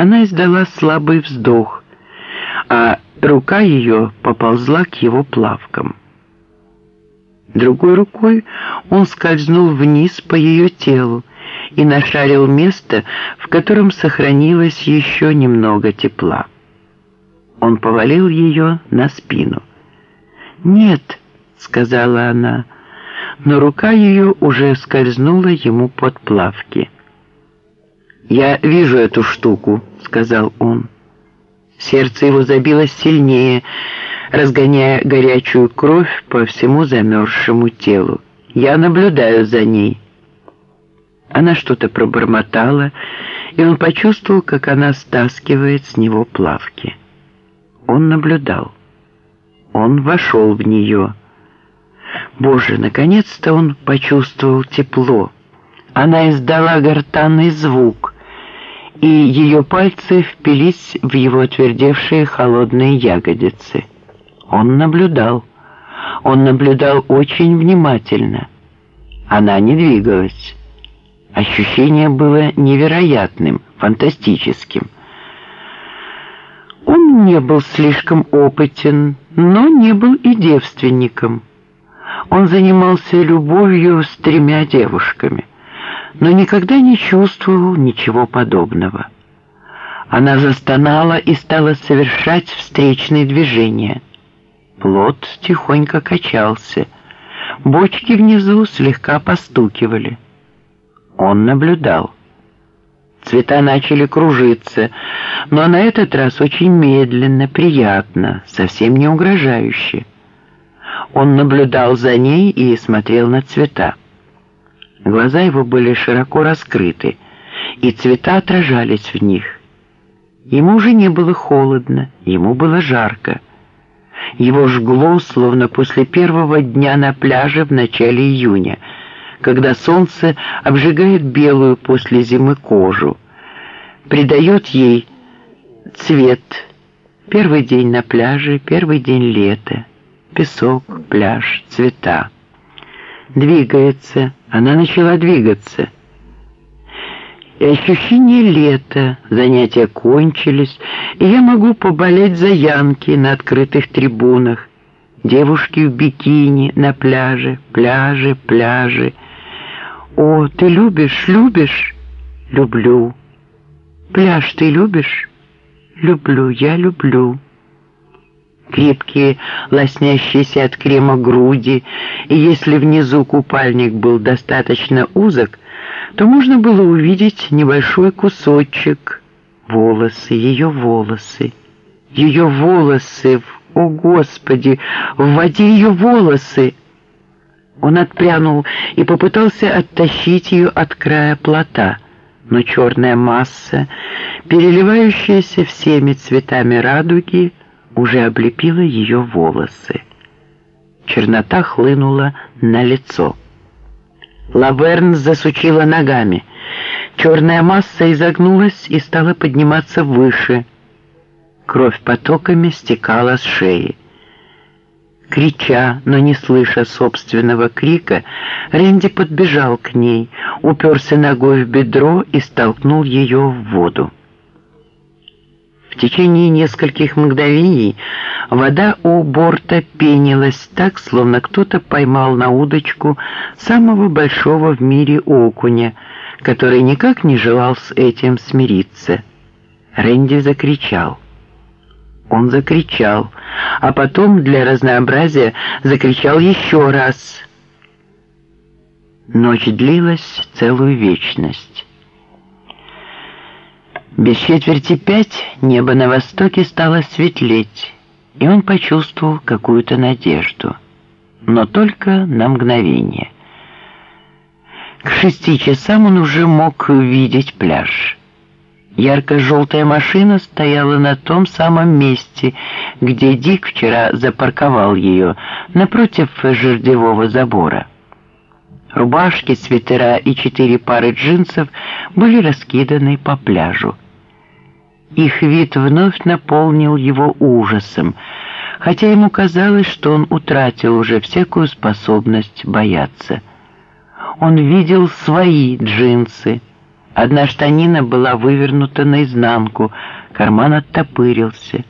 Она издала слабый вздох, а рука ее поползла к его плавкам. Другой рукой он скользнул вниз по ее телу и нашарил место, в котором сохранилось еще немного тепла. Он повалил ее на спину. «Нет», — сказала она, но рука ее уже скользнула ему под плавки. «Я вижу эту штуку», — сказал он. Сердце его забилось сильнее, разгоняя горячую кровь по всему замерзшему телу. Я наблюдаю за ней. Она что-то пробормотала, и он почувствовал, как она стаскивает с него плавки. Он наблюдал. Он вошел в нее. Боже, наконец-то он почувствовал тепло. Она издала гортанный звук, и ее пальцы впились в его отвердевшие холодные ягодицы. Он наблюдал. Он наблюдал очень внимательно. Она не двигалась. Ощущение было невероятным, фантастическим. Он не был слишком опытен, но не был и девственником. Он занимался любовью с тремя девушками, но никогда не чувствовал ничего подобного. Она застонала и стала совершать встречные движения – Плод тихонько качался. Бочки внизу слегка постукивали. Он наблюдал. Цвета начали кружиться, но на этот раз очень медленно, приятно, совсем не угрожающе. Он наблюдал за ней и смотрел на цвета. Глаза его были широко раскрыты, и цвета отражались в них. Ему уже не было холодно, ему было жарко. Его жгло, словно после первого дня на пляже в начале июня, когда солнце обжигает белую после зимы кожу, придает ей цвет. Первый день на пляже, первый день лета, песок, пляж, цвета. Двигается, она начала двигаться — и ощущение лета, занятия кончились, и я могу поболеть за янки на открытых трибунах, девушки в бикини на пляже, пляже, пляже. О, ты любишь, любишь? Люблю. Пляж ты любишь? Люблю, я люблю. Крепкие, лоснящиеся от крема груди, и если внизу купальник был достаточно узок, то можно было увидеть небольшой кусочек, волосы, ее волосы, ее волосы, о Господи, в воде ее волосы. Он отпрянул и попытался оттащить ее от края плота, но черная масса, переливающаяся всеми цветами радуги, уже облепила ее волосы. Чернота хлынула на лицо. Лаверн засучила ногами. Черная масса изогнулась и стала подниматься выше. Кровь потоками стекала с шеи. Крича, но не слыша собственного крика, Рэнди подбежал к ней, уперся ногой в бедро и столкнул ее в воду. В течение нескольких мгновений вода у борта пенилась так, словно кто-то поймал на удочку самого большого в мире окуня, который никак не желал с этим смириться. Рэнди закричал. Он закричал, а потом для разнообразия закричал еще раз. Ночь длилась целую вечность. Без четверти пять небо на востоке стало светлеть, и он почувствовал какую-то надежду, но только на мгновение. К шести часам он уже мог видеть пляж. Ярко-желтая машина стояла на том самом месте, где Дик вчера запарковал ее, напротив жердевого забора. Рубашки, свитера и четыре пары джинсов были раскиданы по пляжу. Их вид вновь наполнил его ужасом, хотя ему казалось, что он утратил уже всякую способность бояться. Он видел свои джинсы, Одна штанина была вывернута наизнанку, карман оттопырился —